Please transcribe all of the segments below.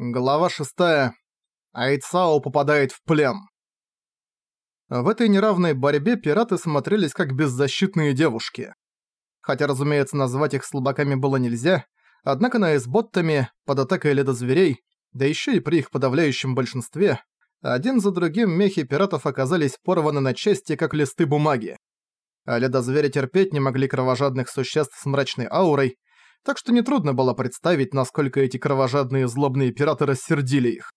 Глава 6. Айцао попадает в плен. В этой неравной борьбе пираты смотрелись как беззащитные девушки. Хотя, разумеется, назвать их слабаками было нельзя, однако на эсботтами, под атакой ледозверей, да еще и при их подавляющем большинстве, один за другим мехи пиратов оказались порваны на части, как листы бумаги. А ледозвери терпеть не могли кровожадных существ с мрачной аурой, так что нетрудно было представить, насколько эти кровожадные злобные пираты рассердили их.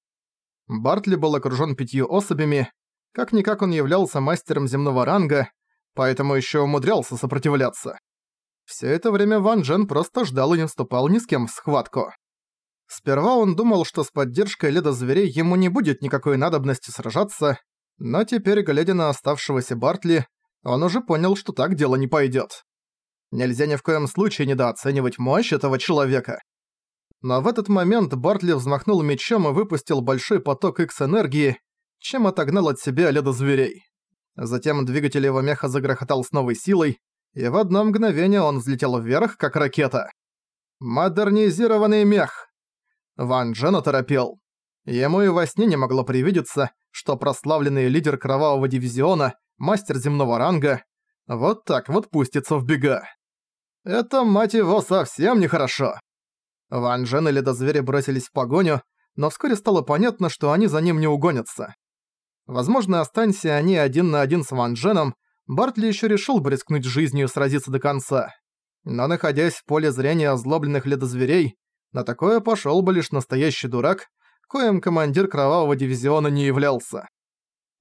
Бартли был окружён пятью особями, как-никак он являлся мастером земного ранга, поэтому ещё умудрялся сопротивляться. Всё это время Ван Джен просто ждал и не вступал ни с кем в схватку. Сперва он думал, что с поддержкой ледозверей ему не будет никакой надобности сражаться, но теперь, глядя на оставшегося Бартли, он уже понял, что так дело не пойдёт. Нельзя ни в коем случае недооценивать мощь этого человека. Но в этот момент Бартли взмахнул мечом и выпустил большой поток X-энергии, чем отогнал от себя ледозверей. Затем двигатель его меха загрохотал с новой силой, и в одно мгновение он взлетел вверх, как ракета. Модернизированный мех! Ван Джен оторопел. Ему и во сне не могло привидеться, что прославленный лидер Кровавого Дивизиона, мастер земного ранга, вот так вот пустится в бега. Это, мать его, совсем нехорошо. Ван Джен и ледозвери бросились в погоню, но вскоре стало понятно, что они за ним не угонятся. Возможно, останься они один на один с Ван Дженом, Бартли еще решил бы рискнуть жизнью и сразиться до конца. Но находясь в поле зрения озлобленных ледозверей, на такое пошел бы лишь настоящий дурак, коим командир Кровавого Дивизиона не являлся.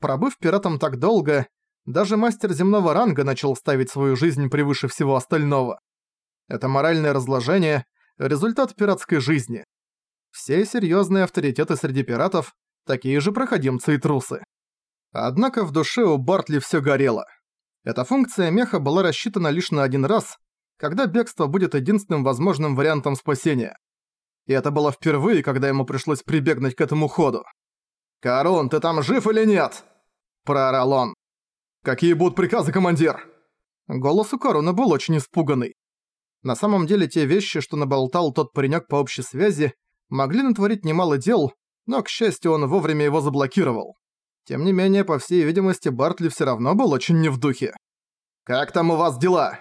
Пробыв пиратом так долго, даже мастер земного ранга начал ставить свою жизнь превыше всего остального. Это моральное разложение – результат пиратской жизни. Все серьезные авторитеты среди пиратов – такие же проходимцы и трусы. Однако в душе у Бартли все горело. Эта функция меха была рассчитана лишь на один раз, когда бегство будет единственным возможным вариантом спасения. И это было впервые, когда ему пришлось прибегнуть к этому ходу. «Карун, ты там жив или нет?» – проорал он. «Какие будут приказы, командир?» Голос у Каруна был очень испуганный. На самом деле те вещи, что наболтал тот паренёк по общей связи, могли натворить немало дел, но, к счастью, он вовремя его заблокировал. Тем не менее, по всей видимости, Бартли всё равно был очень не в духе. «Как там у вас дела?»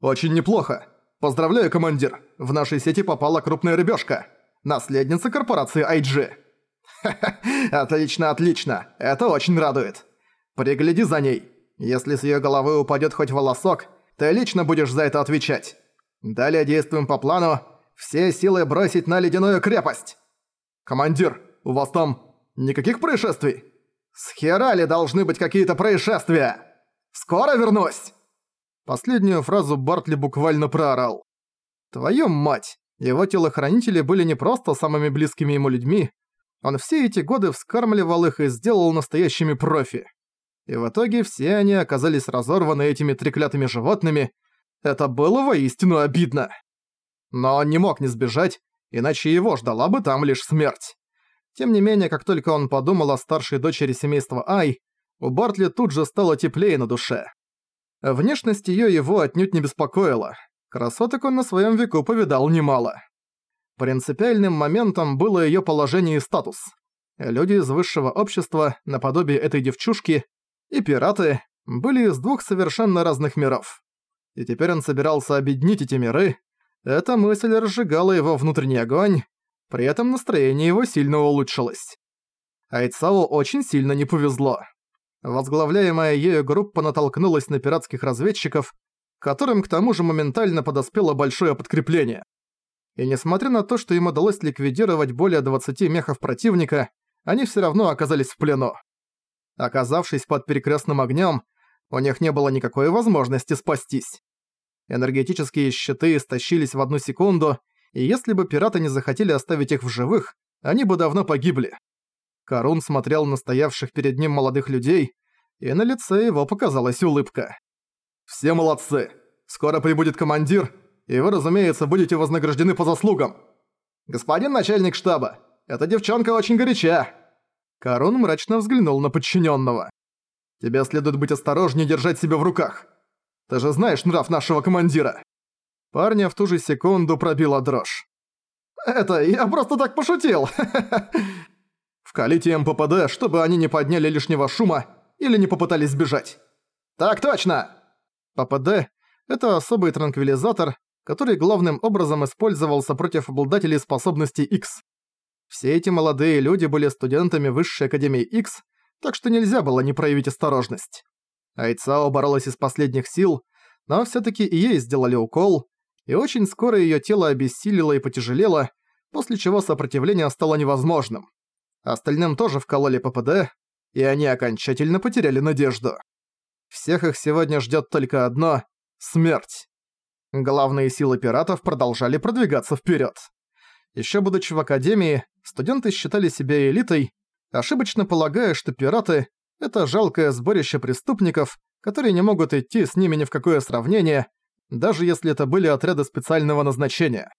«Очень неплохо. Поздравляю, командир. В нашей сети попала крупная рыбёшка. Наследница корпорации IG». «Ха-ха, отлично, отлично. Это очень радует. Пригляди за ней. Если с её головы упадёт хоть волосок, ты лично будешь за это отвечать». Далее действуем по плану. Все силы бросить на ледяную крепость. Командир, у вас там никаких происшествий? С херали должны быть какие-то происшествия. Скоро вернусь. Последнюю фразу Бартли буквально проорал. Твою мать, его телохранители были не просто самыми близкими ему людьми, он все эти годы вскармливал их и сделал настоящими профи. И в итоге все они оказались разорваны этими треклятыми животными, это было воистину обидно. Но он не мог не сбежать, иначе его ждала бы там лишь смерть. Тем не менее, как только он подумал о старшей дочери семейства Ай, у Бартли тут же стало теплее на душе. Внешность её его отнюдь не беспокоила. Красоток он на своём веку повидал немало. Принципиальным моментом было её положение и статус. Люди из высшего общества, наподобие этой девчушки, и пираты были из двух совершенно разных миров и теперь он собирался объединить эти миры, эта мысль разжигала его внутренний огонь, при этом настроение его сильно улучшилось. Айцао очень сильно не повезло. Возглавляемая ею группа натолкнулась на пиратских разведчиков, которым к тому же моментально подоспело большое подкрепление. И несмотря на то, что им удалось ликвидировать более 20 мехов противника, они все равно оказались в плену. Оказавшись под перекрестным огнем, у них не было никакой возможности спастись. Энергетические щиты истощились в одну секунду, и если бы пираты не захотели оставить их в живых, они бы давно погибли. Карун смотрел на стоявших перед ним молодых людей, и на лице его показалась улыбка. «Все молодцы! Скоро прибудет командир, и вы, разумеется, будете вознаграждены по заслугам!» «Господин начальник штаба, эта девчонка очень горяча!» Карун мрачно взглянул на подчиненного. «Тебе следует быть осторожнее держать себя в руках. Ты же знаешь нрав нашего командира!» Парня в ту же секунду пробила дрожь. Это, я просто так пошутил. Вкалите им ППД, чтобы они не подняли лишнего шума или не попытались сбежать. Так точно! ППД – это особый транквилизатор, который главным образом использовался против обладателей способностей X. Все эти молодые люди были студентами Высшей Академии X, так что нельзя было не проявить осторожность. Айцао боролась из последних сил, но всё-таки и ей сделали укол, и очень скоро её тело обессилило и потяжелело, после чего сопротивление стало невозможным. Остальным тоже вкололи ППД, и они окончательно потеряли надежду. Всех их сегодня ждёт только одно — смерть. Главные силы пиратов продолжали продвигаться вперёд. Ещё будучи в Академии, студенты считали себя элитой, ошибочно полагая, что пираты — это жалкое сборище преступников, которые не могут идти с ними ни в какое сравнение, даже если это были отряды специального назначения.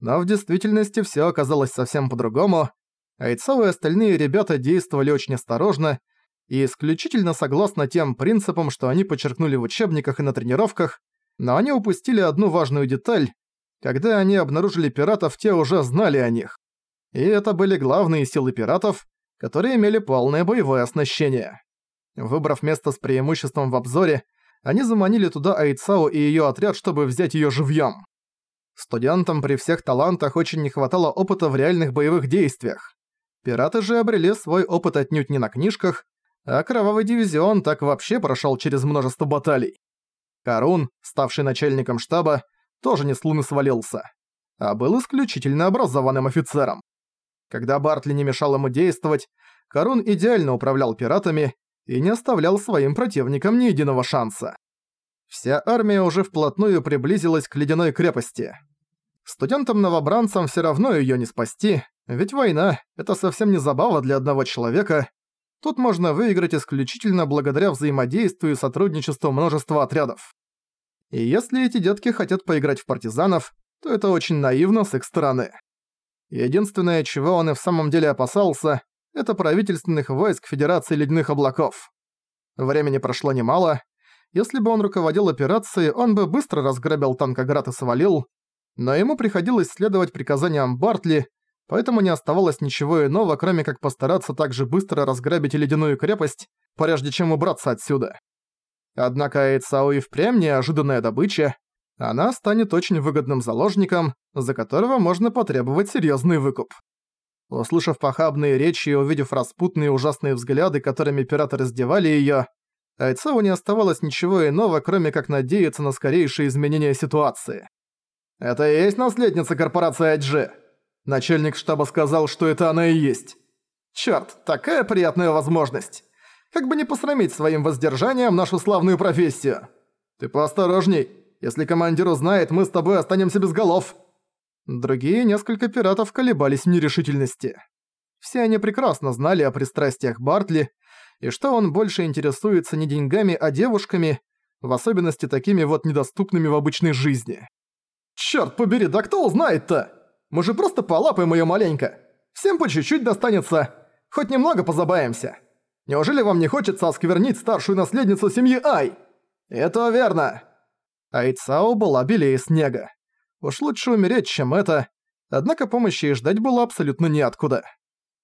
Но в действительности всё оказалось совсем по-другому. Айцао и остальные ребята действовали очень осторожно и исключительно согласно тем принципам, что они подчеркнули в учебниках и на тренировках, но они упустили одну важную деталь. Когда они обнаружили пиратов, те уже знали о них. И это были главные силы пиратов, которые имели полное боевое оснащение. Выбрав место с преимуществом в обзоре, они заманили туда Айцао и её отряд, чтобы взять её живьём. Студентам при всех талантах очень не хватало опыта в реальных боевых действиях. Пираты же обрели свой опыт отнюдь не на книжках, а Кровавый Дивизион так вообще прошёл через множество баталий. Карун, ставший начальником штаба, тоже не с луны свалился, а был исключительно образованным офицером. Когда Бартли не мешал ему действовать, Карун идеально управлял пиратами и не оставлял своим противникам ни единого шанса. Вся армия уже вплотную приблизилась к ледяной крепости. Студентам-новобранцам все равно ее не спасти, ведь война — это совсем не забава для одного человека. Тут можно выиграть исключительно благодаря взаимодействию и сотрудничеству множества отрядов. И если эти детки хотят поиграть в партизанов, то это очень наивно с их стороны. Единственное, чего он и в самом деле опасался, это правительственных войск Федерации Ледяных Облаков. Времени прошло немало. Если бы он руководил операцией, он бы быстро разграбил Танкоград и свалил, но ему приходилось следовать приказаниям Бартли, поэтому не оставалось ничего иного, кроме как постараться так же быстро разграбить Ледяную крепость, прежде чем убраться отсюда. Однако Эйцао и впрямь неожиданная добыча, она станет очень выгодным заложником, за которого можно потребовать серьезный выкуп. Услышав похабные речи и увидев распутные ужасные взгляды, которыми пираты раздевали её, Айцеву не оставалось ничего иного, кроме как надеяться на скорейшее изменение ситуации. «Это и есть наследница корпорации Айджи?» Начальник штаба сказал, что это она и есть. Чёрт, такая приятная возможность. Как бы не посрамить своим воздержанием нашу славную профессию. Ты поосторожней. Если командир узнает, мы с тобой останемся без голов. Другие несколько пиратов колебались в нерешительности. Все они прекрасно знали о пристрастиях Бартли, и что он больше интересуется не деньгами, а девушками, в особенности такими вот недоступными в обычной жизни. «Чёрт побери, да кто узнает-то? Мы же просто полапаем её маленько. Всем по чуть-чуть достанется. Хоть немного позабавимся. Неужели вам не хочется осквернить старшую наследницу семьи Ай?» «Это верно!» Айцао была белее снега. Уж лучше умереть, чем это, однако помощи и ждать было абсолютно неоткуда.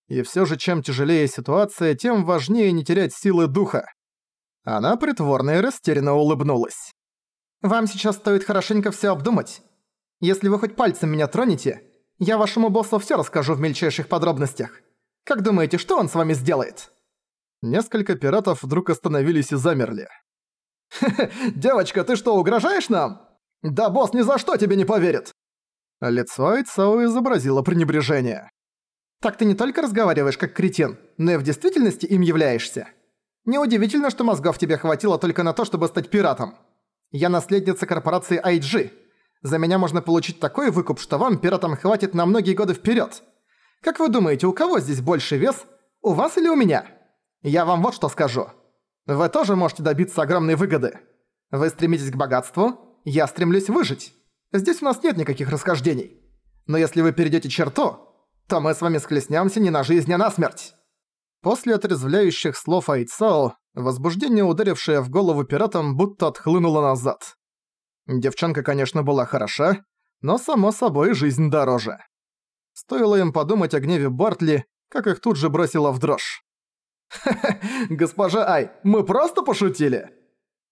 И всё же чем тяжелее ситуация, тем важнее не терять силы духа. Она притворно и растерянно улыбнулась. «Вам сейчас стоит хорошенько всё обдумать. Если вы хоть пальцем меня тронете, я вашему боссу всё расскажу в мельчайших подробностях. Как думаете, что он с вами сделает?» Несколько пиратов вдруг остановились и замерли. «Хе-хе, девочка, ты что, угрожаешь нам?» «Да босс ни за что тебе не поверит!» Лицо Айцао изобразило пренебрежение. «Так ты не только разговариваешь как кретин, но и в действительности им являешься. Неудивительно, что мозгов тебе хватило только на то, чтобы стать пиратом. Я наследница корпорации IG. За меня можно получить такой выкуп, что вам, пиратам, хватит на многие годы вперед. Как вы думаете, у кого здесь больше вес? У вас или у меня? Я вам вот что скажу. Вы тоже можете добиться огромной выгоды. Вы стремитесь к богатству, я стремлюсь выжить. Здесь у нас нет никаких расхождений. Но если вы перейдете черту, то мы с вами схлестнемся не на жизнь, а на смерть». После отрезвляющих слов Айцао, возбуждение, ударившее в голову пиратам, будто отхлынуло назад. Девчонка, конечно, была хороша, но, само собой, жизнь дороже. Стоило им подумать о гневе Бартли, как их тут же бросило в дрожь. «Ха-ха, госпожа Ай, мы просто пошутили!»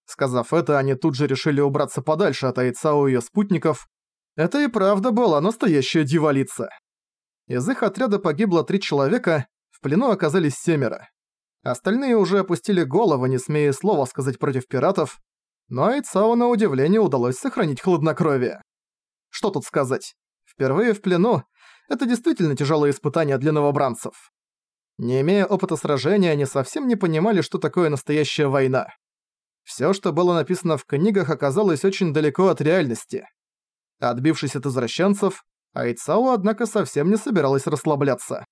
Сказав это, они тут же решили убраться подальше от Айцао и её спутников. Это и правда была настоящая дьяволица. Из их отряда погибло три человека, в плену оказались семеро. Остальные уже опустили голову, не смея слова сказать против пиратов, но Айцао на удивление удалось сохранить хладнокровие. Что тут сказать? Впервые в плену – это действительно тяжелое испытание для новобранцев. Не имея опыта сражения, они совсем не понимали, что такое настоящая война. Всё, что было написано в книгах, оказалось очень далеко от реальности. Отбившись от извращенцев, Айцао, однако, совсем не собиралась расслабляться.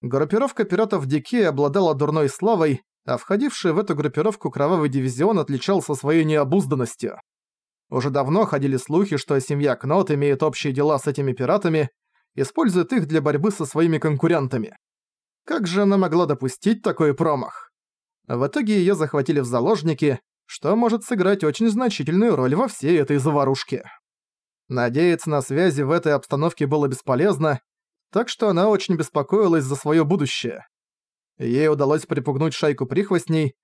Группировка пиратов Дики обладала дурной славой, а входивший в эту группировку Кровавый Дивизион отличался своей необузданностью. Уже давно ходили слухи, что семья Кнот имеет общие дела с этими пиратами, использует их для борьбы со своими конкурентами. Как же она могла допустить такой промах? В итоге её захватили в заложники, что может сыграть очень значительную роль во всей этой заварушке. Надеяться на связи в этой обстановке было бесполезно, так что она очень беспокоилась за своё будущее. Ей удалось припугнуть шайку прихвостней,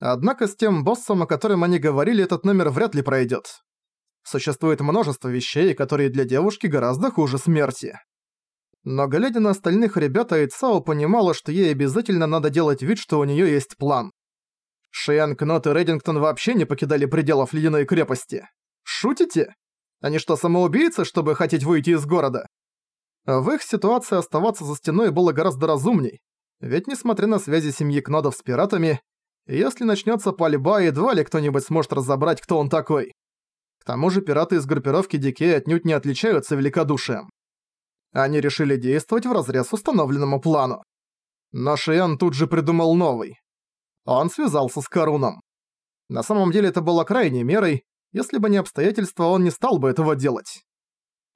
однако с тем боссом, о котором они говорили, этот номер вряд ли пройдёт. Существует множество вещей, которые для девушки гораздо хуже смерти. Но глядя на остальных ребят, Айцао понимала, что ей обязательно надо делать вид, что у неё есть план. Шиан, Кнот и Реддингтон вообще не покидали пределов Ледяной крепости. Шутите? Они что, самоубийцы, чтобы хотеть выйти из города? В их ситуации оставаться за стеной было гораздо разумней. Ведь несмотря на связи семьи Кнодов с пиратами, если начнется пальба, едва ли кто-нибудь сможет разобрать, кто он такой. К тому же пираты из группировки Дикей отнюдь не отличаются великодушием. Они решили действовать в разрез установленному плану. Но Шиэн тут же придумал новый. Он связался с Каруном. На самом деле это было крайней мерой, если бы не обстоятельства, он не стал бы этого делать.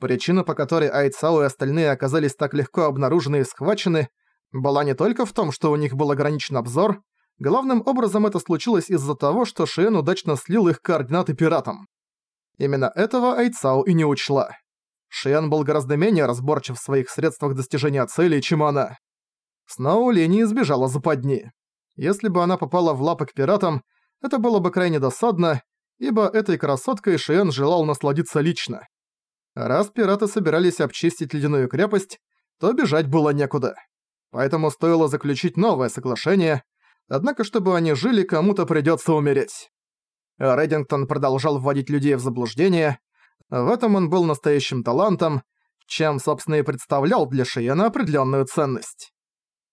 Причина, по которой Айцао и остальные оказались так легко обнаружены и схвачены, была не только в том, что у них был ограничен обзор, главным образом это случилось из-за того, что Шиэн удачно слил их координаты пиратам. Именно этого Айцао и не учла. Шиэн был гораздо менее разборчив в своих средствах достижения цели, чем она. Сноу Ли не избежала западни. Если бы она попала в лапы к пиратам, это было бы крайне досадно, ибо этой красоткой Шиэн желал насладиться лично. Раз пираты собирались обчистить ледяную крепость, то бежать было некуда. Поэтому стоило заключить новое соглашение, однако чтобы они жили, кому-то придётся умереть. Реддингтон продолжал вводить людей в заблуждение, в этом он был настоящим талантом, чем, собственно, и представлял для Шиена определённую ценность.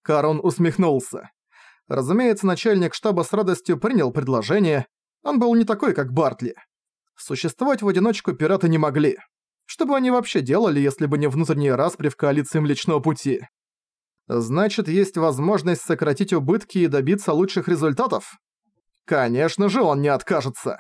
Карон усмехнулся. Разумеется, начальник штаба с радостью принял предложение, он был не такой, как Бартли. Существовать в одиночку пираты не могли. Что бы они вообще делали, если бы не внутренние распри в коалиции Млечного Пути? Значит, есть возможность сократить убытки и добиться лучших результатов? Конечно же, он не откажется.